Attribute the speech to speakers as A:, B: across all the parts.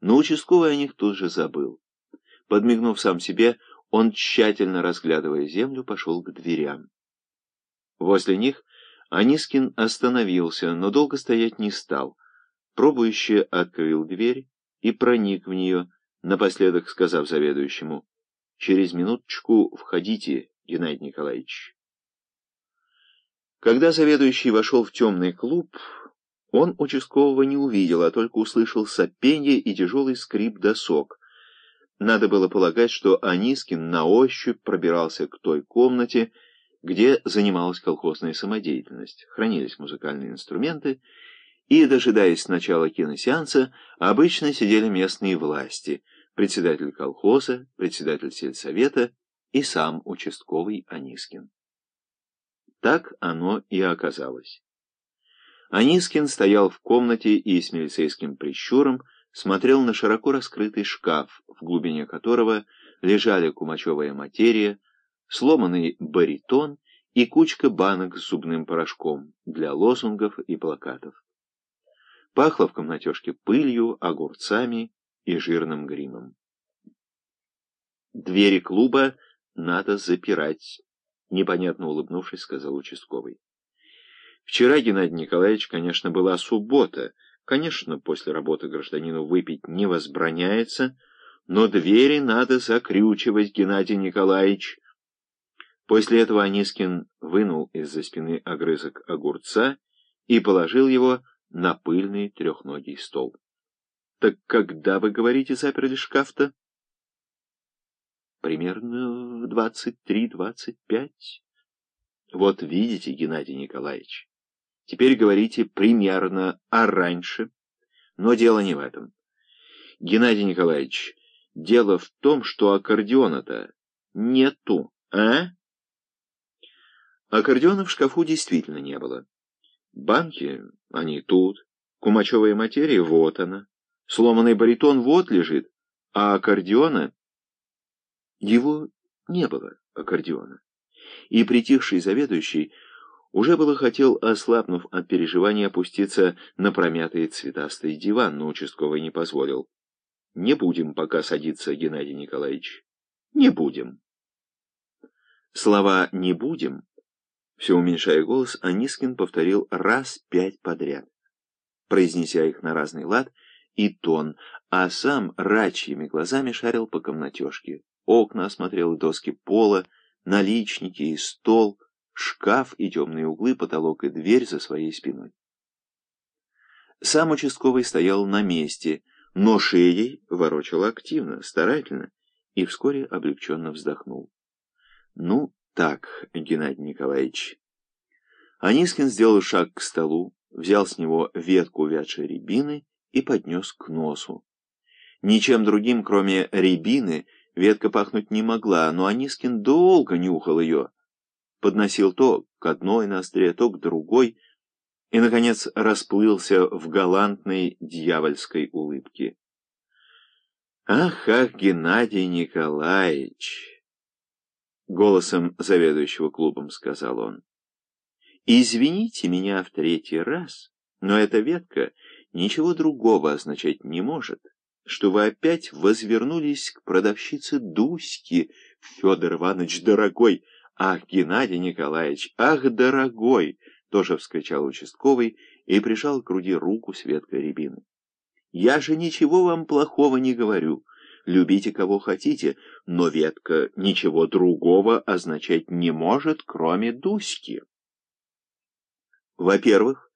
A: но участковый о них тут же забыл. Подмигнув сам себе, он, тщательно разглядывая землю, пошел к дверям. Возле них Анискин остановился, но долго стоять не стал. Пробующий открыл дверь и проник в нее, напоследок сказав заведующему, «Через минуточку входите, Геннадий Николаевич». Когда заведующий вошел в темный клуб, он участкового не увидел, а только услышал сопенье и тяжелый скрип досок. Надо было полагать, что Анискин на ощупь пробирался к той комнате, где занималась колхозная самодеятельность, хранились музыкальные инструменты, и, дожидаясь начала киносеанса, обычно сидели местные власти, председатель колхоза, председатель сельсовета и сам участковый Анискин. Так оно и оказалось. Анискин стоял в комнате и с милицейским прищуром смотрел на широко раскрытый шкаф, в глубине которого лежали кумачевая материя, сломанный баритон и кучка банок с зубным порошком для лозунгов и плакатов. Пахло в комнатежке пылью, огурцами и жирным гримом. «Двери клуба надо запирать», — непонятно улыбнувшись, сказал участковый. «Вчера, Геннадий Николаевич, конечно, была суббота. Конечно, после работы гражданину выпить не возбраняется, но двери надо закрючивать, Геннадий Николаевич». После этого Анискин вынул из-за спины огрызок огурца и положил его на пыльный трехногий стол. «Так когда, вы говорите, заперли шкаф-то?» «Примерно в двадцать три-двадцать пять». «Вот видите, Геннадий Николаевич, теперь говорите примерно, а раньше?» Но дело не в этом. Геннадий Николаевич, дело в том, что аккордеона-то нету, а? Аккордеона в шкафу действительно не было. Банки, они тут, кумачевая материя, вот она. Сломанный баритон вот лежит, а аккордеона... Его не было, аккордеона. И притихший заведующий уже было хотел, ослабнув от переживания, опуститься на промятый цветастый диван, но участковый не позволил. «Не будем пока садиться, Геннадий Николаевич. Не будем». Слова «не будем» Все уменьшая голос, Анискин повторил раз пять подряд, произнеся их на разный лад и тон, а сам рачьими глазами шарил по комнатежке. Окна осмотрел доски пола, наличники и стол, шкаф и темные углы, потолок и дверь за своей спиной. Сам участковый стоял на месте, но шеей ворочал активно, старательно, и вскоре облегченно вздохнул. Ну, так, Геннадий Николаевич. Анискин сделал шаг к столу, взял с него ветку увядшей рябины и поднес к носу. Ничем другим, кроме рябины, ветка пахнуть не могла, но Анискин долго нюхал ее. Подносил то к одной ноздре, то к другой, и, наконец, расплылся в галантной дьявольской улыбке. «Ах, ах, Геннадий Николаевич!» Голосом заведующего клубом сказал он. «Извините меня в третий раз, но эта ветка ничего другого означать не может, что вы опять возвернулись к продавщице Дуське, Федор Иванович, дорогой! Ах, Геннадий Николаевич, ах, дорогой!» Тоже вскричал участковый и прижал к груди руку с веткой рябины. «Я же ничего вам плохого не говорю». Любите кого хотите, но ветка ничего другого означать не может, кроме Дуськи. Во-первых,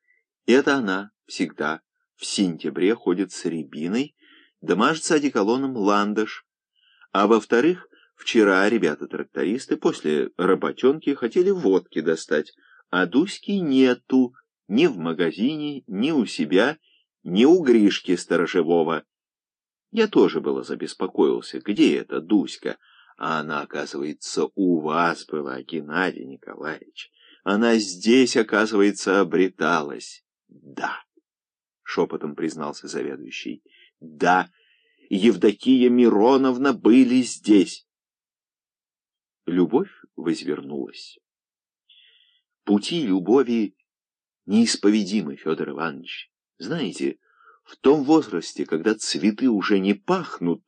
A: это она всегда в сентябре ходит с рябиной, да мажется одеколоном ландыш. А во-вторых, вчера ребята-трактористы после работенки хотели водки достать, а Дуськи нету ни в магазине, ни у себя, ни у Гришки Сторожевого. Я тоже было забеспокоился, где эта Дуська? А она, оказывается, у вас была, Геннадий Николаевич. Она здесь, оказывается, обреталась. Да, шепотом признался заведующий. Да, Евдокия Мироновна были здесь. Любовь возвернулась. Пути любови неисповедимы, Федор Иванович. Знаете, В том возрасте, когда цветы уже не пахнут,